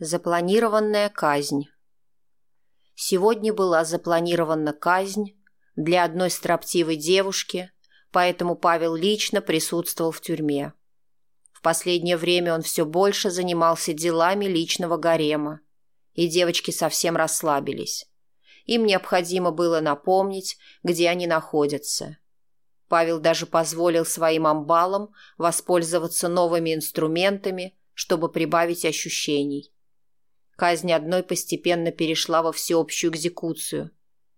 Запланированная казнь. Сегодня была запланирована казнь для одной строптивой девушки, поэтому Павел лично присутствовал в тюрьме. В последнее время он все больше занимался делами личного гарема, и девочки совсем расслабились. Им необходимо было напомнить, где они находятся. Павел даже позволил своим амбалам воспользоваться новыми инструментами, чтобы прибавить ощущений – Казнь одной постепенно перешла во всеобщую экзекуцию,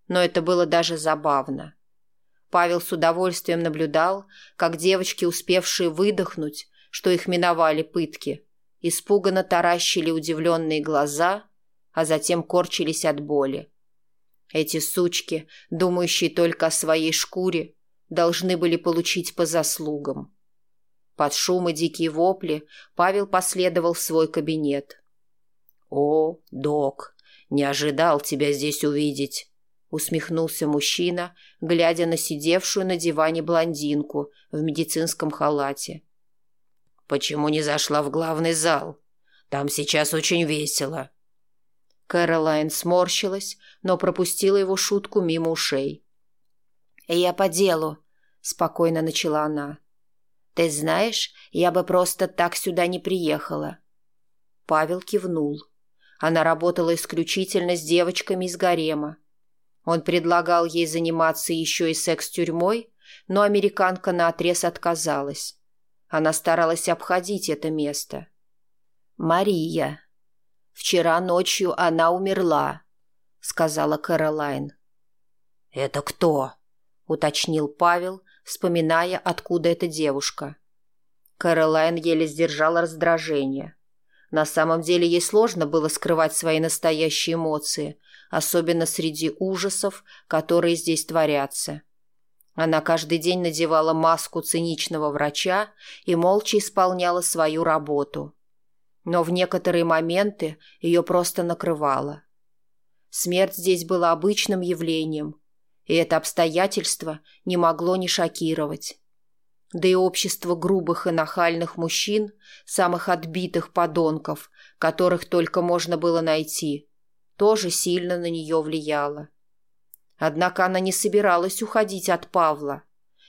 но это было даже забавно. Павел с удовольствием наблюдал, как девочки, успевшие выдохнуть, что их миновали пытки, испуганно таращили удивленные глаза, а затем корчились от боли. Эти сучки, думающие только о своей шкуре, должны были получить по заслугам. Под шум и дикие вопли Павел последовал в свой кабинет. «О, док, не ожидал тебя здесь увидеть», — усмехнулся мужчина, глядя на сидевшую на диване блондинку в медицинском халате. «Почему не зашла в главный зал? Там сейчас очень весело». Кэролайн сморщилась, но пропустила его шутку мимо ушей. «Я по делу», — спокойно начала она. «Ты знаешь, я бы просто так сюда не приехала». Павел кивнул. Она работала исключительно с девочками из гарема. Он предлагал ей заниматься еще и секс-тюрьмой, но американка наотрез отказалась. Она старалась обходить это место. «Мария. Вчера ночью она умерла», — сказала Кэролайн. «Это кто?» — уточнил Павел, вспоминая, откуда эта девушка. Кэролайн еле сдержала раздражение. На самом деле ей сложно было скрывать свои настоящие эмоции, особенно среди ужасов, которые здесь творятся. Она каждый день надевала маску циничного врача и молча исполняла свою работу. Но в некоторые моменты ее просто накрывало. Смерть здесь была обычным явлением, и это обстоятельство не могло не шокировать да и общество грубых и нахальных мужчин, самых отбитых подонков, которых только можно было найти, тоже сильно на нее влияло. Однако она не собиралась уходить от Павла.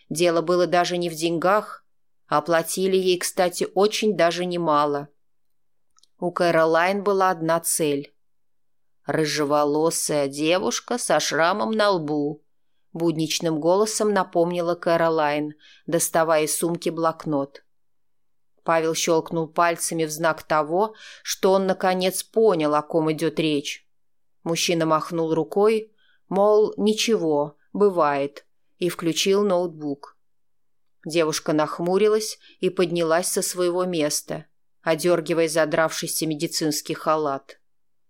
Дело было даже не в деньгах, а платили ей, кстати, очень даже немало. У Кэролайн была одна цель. Рыжеволосая девушка со шрамом на лбу, будничным голосом напомнила Кэролайн, доставая из сумки блокнот. Павел щелкнул пальцами в знак того, что он, наконец, понял, о ком идет речь. Мужчина махнул рукой, мол, ничего, бывает, и включил ноутбук. Девушка нахмурилась и поднялась со своего места, одергивая задравшийся медицинский халат.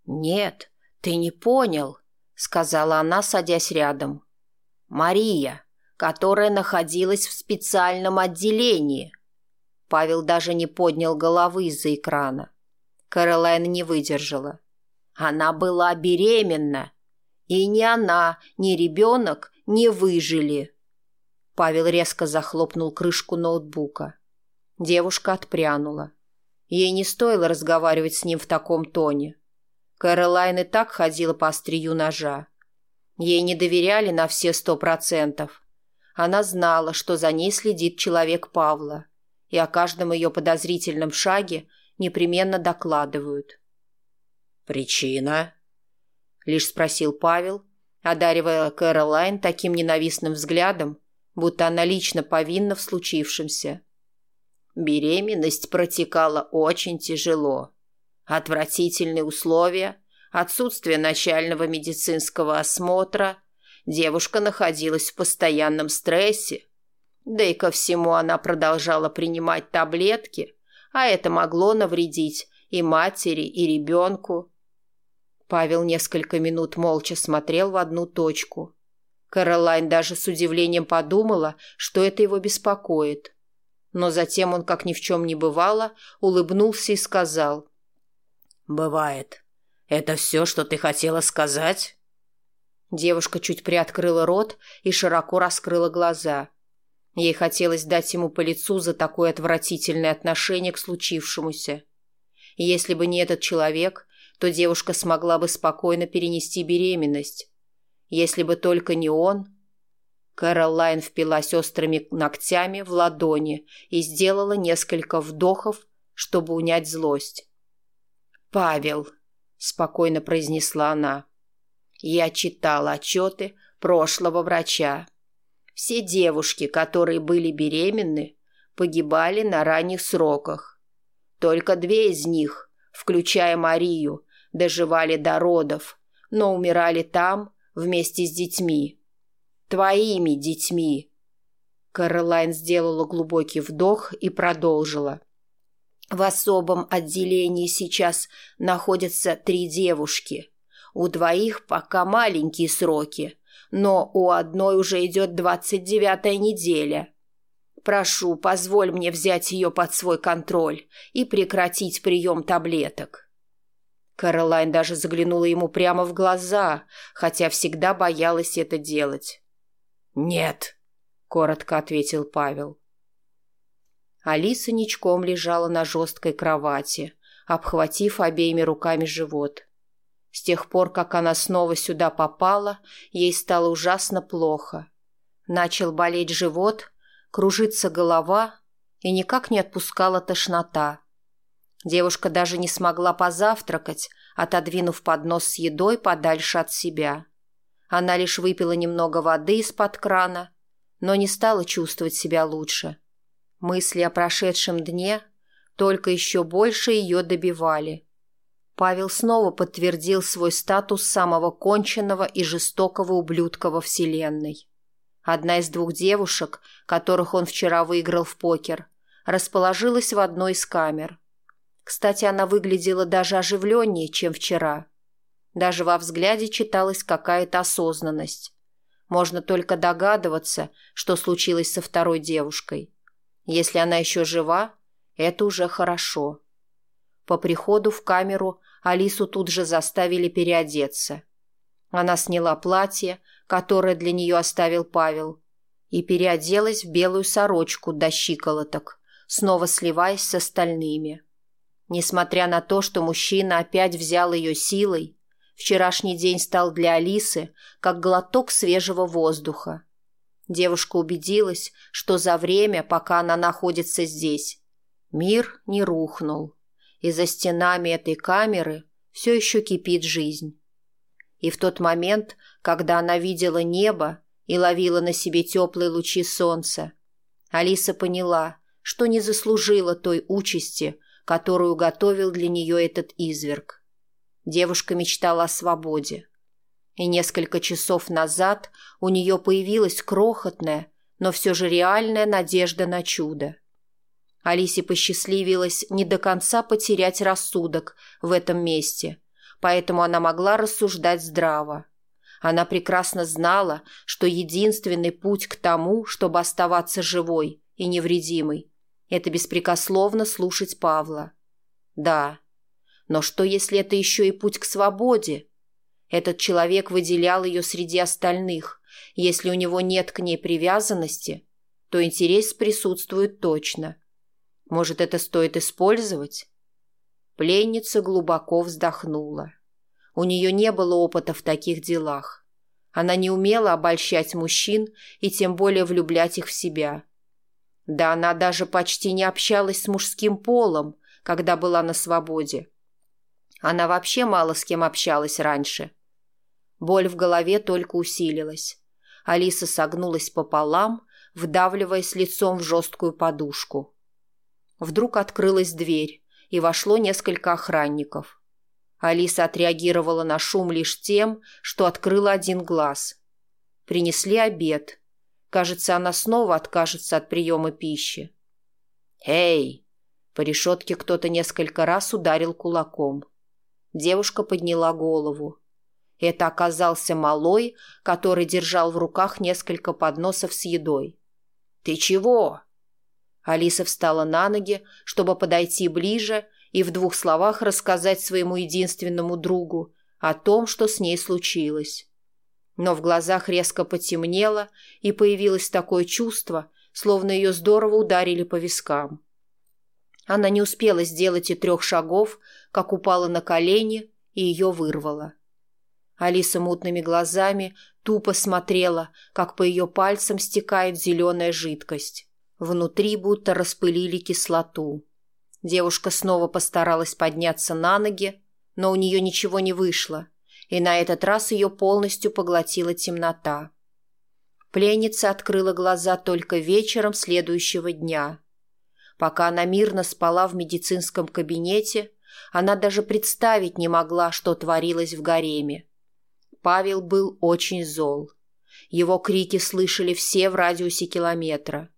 «Нет, ты не понял», — сказала она, садясь рядом. Мария, которая находилась в специальном отделении. Павел даже не поднял головы из-за экрана. Каролайн не выдержала. Она была беременна. И ни она, ни ребенок не выжили. Павел резко захлопнул крышку ноутбука. Девушка отпрянула. Ей не стоило разговаривать с ним в таком тоне. Каролайн и так ходила по острию ножа. Ей не доверяли на все сто процентов. Она знала, что за ней следит человек Павла, и о каждом ее подозрительном шаге непременно докладывают. «Причина?» — лишь спросил Павел, одаривая Кэролайн таким ненавистным взглядом, будто она лично повинна в случившемся. Беременность протекала очень тяжело. Отвратительные условия, отсутствие начального медицинского осмотра, девушка находилась в постоянном стрессе. Да и ко всему она продолжала принимать таблетки, а это могло навредить и матери, и ребенку. Павел несколько минут молча смотрел в одну точку. Каролайн даже с удивлением подумала, что это его беспокоит. Но затем он, как ни в чем не бывало, улыбнулся и сказал «Бывает». Это все, что ты хотела сказать? Девушка чуть приоткрыла рот и широко раскрыла глаза. Ей хотелось дать ему по лицу за такое отвратительное отношение к случившемуся. Если бы не этот человек, то девушка смогла бы спокойно перенести беременность. Если бы только не он... Кэролайн впилась острыми ногтями в ладони и сделала несколько вдохов, чтобы унять злость. «Павел!» спокойно произнесла она. Я читала отчеты прошлого врача. Все девушки, которые были беременны, погибали на ранних сроках. Только две из них, включая Марию, доживали до родов, но умирали там вместе с детьми. Твоими детьми. Каролайн сделала глубокий вдох и продолжила. — в особом отделении сейчас находятся три девушки. У двоих пока маленькие сроки, но у одной уже идет двадцать девятая неделя. Прошу, позволь мне взять ее под свой контроль и прекратить прием таблеток. Каролайн даже заглянула ему прямо в глаза, хотя всегда боялась это делать. «Нет», — коротко ответил Павел. Алиса ничком лежала на жесткой кровати, обхватив обеими руками живот. С тех пор, как она снова сюда попала, ей стало ужасно плохо. Начал болеть живот, кружится голова и никак не отпускала тошнота. Девушка даже не смогла позавтракать, отодвинув поднос с едой подальше от себя. Она лишь выпила немного воды из-под крана, но не стала чувствовать себя лучше. Мысли о прошедшем дне только еще больше ее добивали. Павел снова подтвердил свой статус самого конченного и жестокого ублюдка во Вселенной. Одна из двух девушек, которых он вчера выиграл в покер, расположилась в одной из камер. Кстати, она выглядела даже оживленнее, чем вчера. Даже во взгляде читалась какая-то осознанность. Можно только догадываться, что случилось со второй девушкой. Если она еще жива, это уже хорошо. По приходу в камеру Алису тут же заставили переодеться. Она сняла платье, которое для нее оставил Павел, и переоделась в белую сорочку до щиколоток, снова сливаясь с остальными. Несмотря на то, что мужчина опять взял ее силой, вчерашний день стал для Алисы как глоток свежего воздуха. Девушка убедилась, что за время, пока она находится здесь, мир не рухнул, и за стенами этой камеры все еще кипит жизнь. И в тот момент, когда она видела небо и ловила на себе теплые лучи солнца, Алиса поняла, что не заслужила той участи, которую готовил для нее этот изверг. Девушка мечтала о свободе – и несколько часов назад у нее появилась крохотная, но все же реальная надежда на чудо. Алисе посчастливилось не до конца потерять рассудок в этом месте, поэтому она могла рассуждать здраво. Она прекрасно знала, что единственный путь к тому, чтобы оставаться живой и невредимой, это беспрекословно слушать Павла. Да, но что если это еще и путь к свободе – этот человек выделял ее среди остальных. Если у него нет к ней привязанности, то интерес присутствует точно. Может, это стоит использовать? Пленница глубоко вздохнула. У нее не было опыта в таких делах. Она не умела обольщать мужчин и тем более влюблять их в себя. Да она даже почти не общалась с мужским полом, когда была на свободе. Она вообще мало с кем общалась раньше – Боль в голове только усилилась. Алиса согнулась пополам, вдавливаясь лицом в жесткую подушку. Вдруг открылась дверь, и вошло несколько охранников. Алиса отреагировала на шум лишь тем, что открыла один глаз. Принесли обед. Кажется, она снова откажется от приема пищи. «Эй!» По решетке кто-то несколько раз ударил кулаком. Девушка подняла голову. Это оказался малой, который держал в руках несколько подносов с едой. «Ты чего?» Алиса встала на ноги, чтобы подойти ближе и в двух словах рассказать своему единственному другу о том, что с ней случилось. Но в глазах резко потемнело, и появилось такое чувство, словно ее здорово ударили по вискам. Она не успела сделать и трех шагов, как упала на колени и ее вырвала. Алиса мутными глазами тупо смотрела, как по ее пальцам стекает зеленая жидкость. Внутри будто распылили кислоту. Девушка снова постаралась подняться на ноги, но у нее ничего не вышло, и на этот раз ее полностью поглотила темнота. Пленница открыла глаза только вечером следующего дня. Пока она мирно спала в медицинском кабинете, она даже представить не могла, что творилось в гареме. Павел был очень зол. Его крики слышали все в радиусе километра.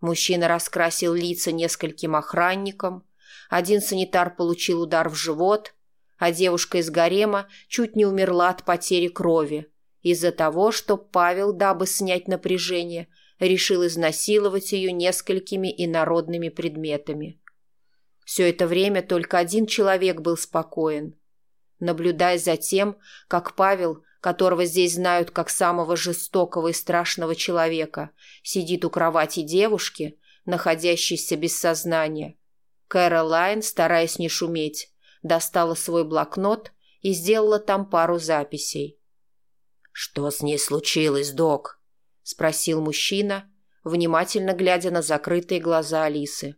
Мужчина раскрасил лица нескольким охранникам, один санитар получил удар в живот, а девушка из гарема чуть не умерла от потери крови из-за того, что Павел, дабы снять напряжение, решил изнасиловать ее несколькими инородными предметами. Все это время только один человек был спокоен наблюдая за тем, как Павел, которого здесь знают как самого жестокого и страшного человека, сидит у кровати девушки, находящейся без сознания. Кэролайн, стараясь не шуметь, достала свой блокнот и сделала там пару записей. «Что с ней случилось, док?» – спросил мужчина, внимательно глядя на закрытые глаза Алисы.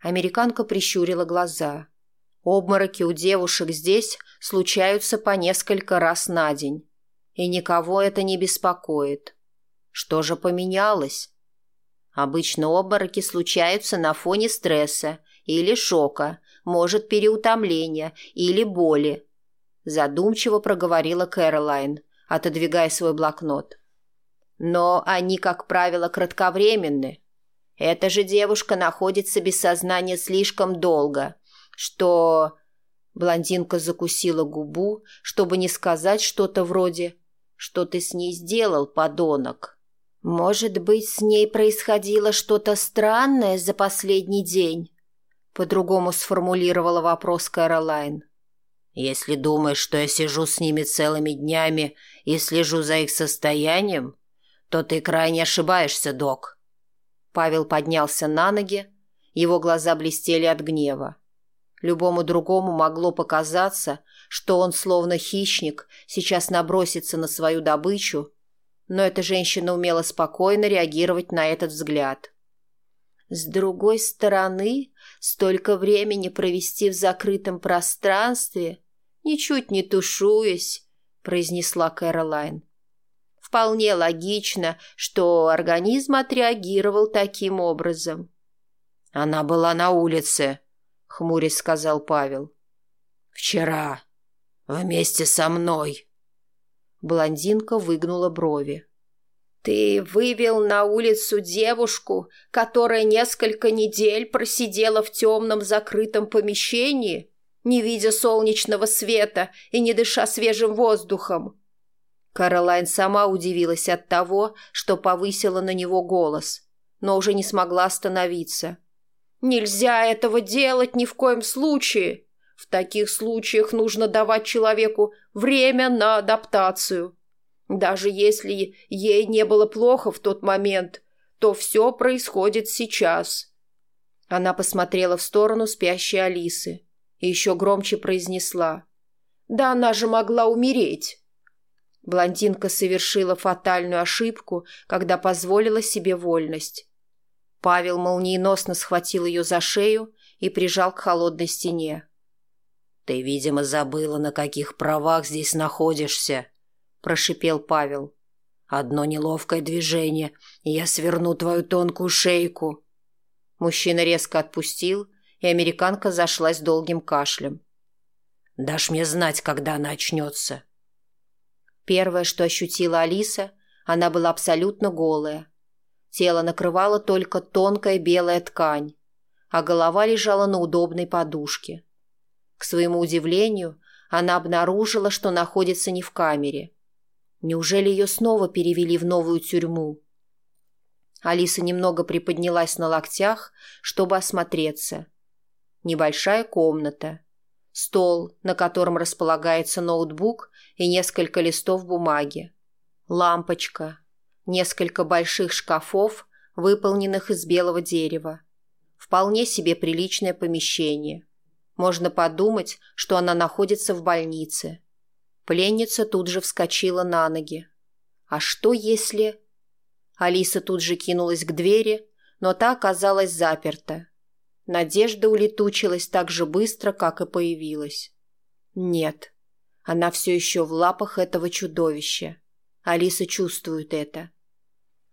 Американка прищурила глаза – Обмороки у девушек здесь случаются по несколько раз на день, и никого это не беспокоит. Что же поменялось? Обычно обмороки случаются на фоне стресса или шока, может, переутомления или боли. Задумчиво проговорила Кэролайн, отодвигая свой блокнот. Но они, как правило, кратковременны. Эта же девушка находится без сознания слишком долго – что...» Блондинка закусила губу, чтобы не сказать что-то вроде «Что ты с ней сделал, подонок?» «Может быть, с ней происходило что-то странное за последний день?» По-другому сформулировала вопрос Кэролайн. «Если думаешь, что я сижу с ними целыми днями и слежу за их состоянием, то ты крайне ошибаешься, док». Павел поднялся на ноги, его глаза блестели от гнева. Любому другому могло показаться, что он словно хищник, сейчас набросится на свою добычу, но эта женщина умела спокойно реагировать на этот взгляд. С другой стороны, столько времени провести в закрытом пространстве, ничуть не тушуясь, произнесла Кэролайн. Вполне логично, что организм отреагировал таким образом. Она была на улице, — хмурясь сказал Павел. «Вчера. Вместе со мной». Блондинка выгнула брови. «Ты вывел на улицу девушку, которая несколько недель просидела в темном закрытом помещении, не видя солнечного света и не дыша свежим воздухом?» Каролайн сама удивилась от того, что повысила на него голос, но уже не смогла остановиться. — Нельзя этого делать ни в коем случае. В таких случаях нужно давать человеку время на адаптацию. Даже если ей не было плохо в тот момент, то все происходит сейчас. Она посмотрела в сторону спящей Алисы и еще громче произнесла. «Да она же могла умереть!» Блондинка совершила фатальную ошибку, когда позволила себе вольность. Павел молниеносно схватил ее за шею и прижал к холодной стене. «Ты, видимо, забыла, на каких правах здесь находишься», – прошипел Павел. «Одно неловкое движение, и я сверну твою тонкую шейку». Мужчина резко отпустил, и американка зашлась долгим кашлем. «Дашь мне знать, когда она очнется». Первое, что ощутила Алиса, она была абсолютно голая – Тело накрывало только тонкая белая ткань, а голова лежала на удобной подушке. К своему удивлению, она обнаружила, что находится не в камере. Неужели ее снова перевели в новую тюрьму? Алиса немного приподнялась на локтях, чтобы осмотреться. Небольшая комната. Стол, на котором располагается ноутбук и несколько листов бумаги. Лампочка, Несколько больших шкафов, выполненных из белого дерева. Вполне себе приличное помещение. Можно подумать, что она находится в больнице. Пленница тут же вскочила на ноги. А что если... Алиса тут же кинулась к двери, но та оказалась заперта. Надежда улетучилась так же быстро, как и появилась. Нет, она все еще в лапах этого чудовища. Алиса чувствует это.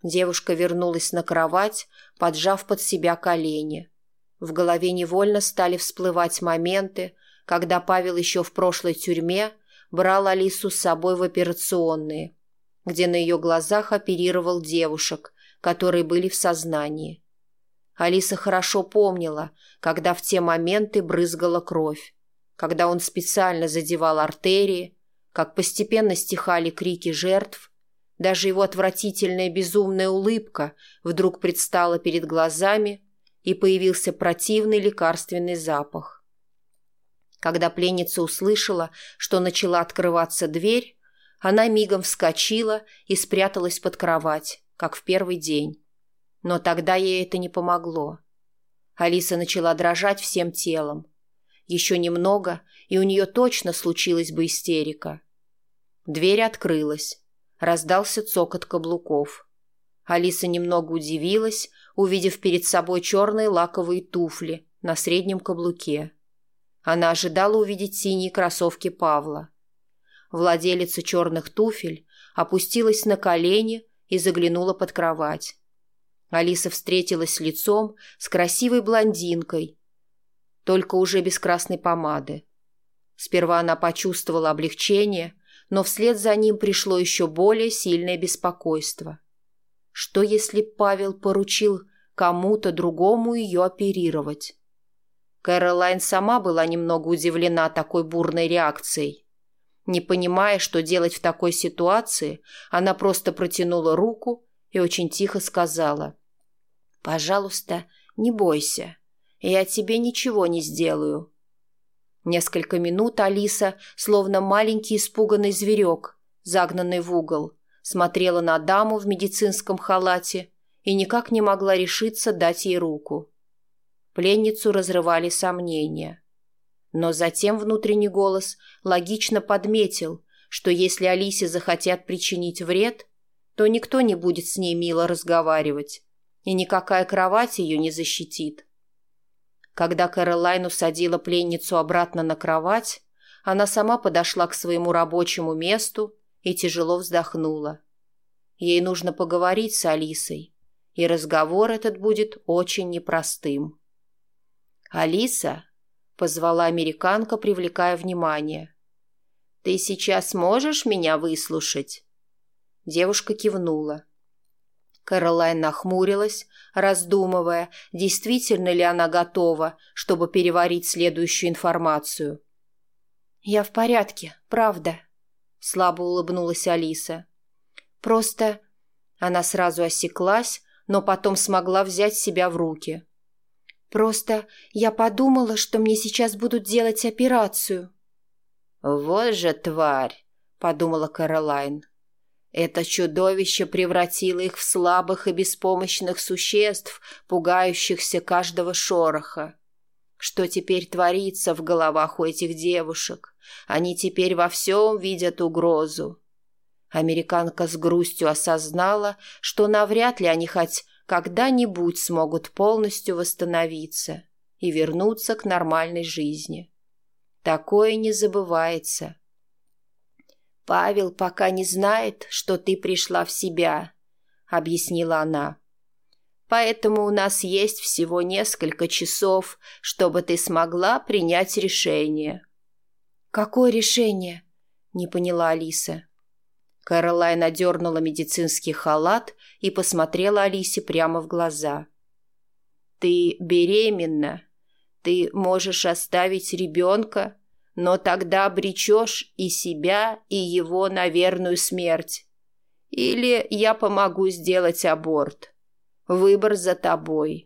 Девушка вернулась на кровать, поджав под себя колени. В голове невольно стали всплывать моменты, когда Павел еще в прошлой тюрьме брал Алису с собой в операционные, где на ее глазах оперировал девушек, которые были в сознании. Алиса хорошо помнила, когда в те моменты брызгала кровь, когда он специально задевал артерии, как постепенно стихали крики жертв – даже его отвратительная безумная улыбка вдруг предстала перед глазами, и появился противный лекарственный запах. Когда пленница услышала, что начала открываться дверь, она мигом вскочила и спряталась под кровать, как в первый день. Но тогда ей это не помогло. Алиса начала дрожать всем телом. Еще немного, и у нее точно случилась бы истерика. Дверь открылась. Раздался цокот каблуков. Алиса немного удивилась, увидев перед собой черные лаковые туфли на среднем каблуке. Она ожидала увидеть синие кроссовки Павла. Владелица черных туфель опустилась на колени и заглянула под кровать. Алиса встретилась лицом с красивой блондинкой, только уже без красной помады. Сперва она почувствовала облегчение, но вслед за ним пришло еще более сильное беспокойство. Что если Павел поручил кому-то другому ее оперировать? Кэролайн сама была немного удивлена такой бурной реакцией. Не понимая, что делать в такой ситуации, она просто протянула руку и очень тихо сказала «Пожалуйста, не бойся, я тебе ничего не сделаю, Несколько минут Алиса, словно маленький испуганный зверек, загнанный в угол, смотрела на даму в медицинском халате и никак не могла решиться дать ей руку. Пленницу разрывали сомнения. Но затем внутренний голос логично подметил, что если Алисе захотят причинить вред, то никто не будет с ней мило разговаривать, и никакая кровать ее не защитит. Когда Кэролайн усадила пленницу обратно на кровать, она сама подошла к своему рабочему месту и тяжело вздохнула. Ей нужно поговорить с Алисой, и разговор этот будет очень непростым. «Алиса», — позвала американка, привлекая внимание, — «ты сейчас можешь меня выслушать?» Девушка кивнула. Каролайн нахмурилась, раздумывая, действительно ли она готова, чтобы переварить следующую информацию. «Я в порядке, правда», — слабо улыбнулась Алиса. «Просто...» Она сразу осеклась, но потом смогла взять себя в руки. «Просто я подумала, что мне сейчас будут делать операцию». «Вот же тварь!» — подумала Каролайн. Это чудовище превратило их в слабых и беспомощных существ, пугающихся каждого шороха. Что теперь творится в головах у этих девушек? Они теперь во всем видят угрозу. Американка с грустью осознала, что навряд ли они хоть когда-нибудь смогут полностью восстановиться и вернуться к нормальной жизни. Такое не забывается. «Павел пока не знает, что ты пришла в себя», — объяснила она. «Поэтому у нас есть всего несколько часов, чтобы ты смогла принять решение». «Какое решение?» — не поняла Алиса. Кэролайн одернула медицинский халат и посмотрела Алисе прямо в глаза. «Ты беременна. Ты можешь оставить ребенка но тогда обречешь и себя, и его на верную смерть. Или я помогу сделать аборт. Выбор за тобой».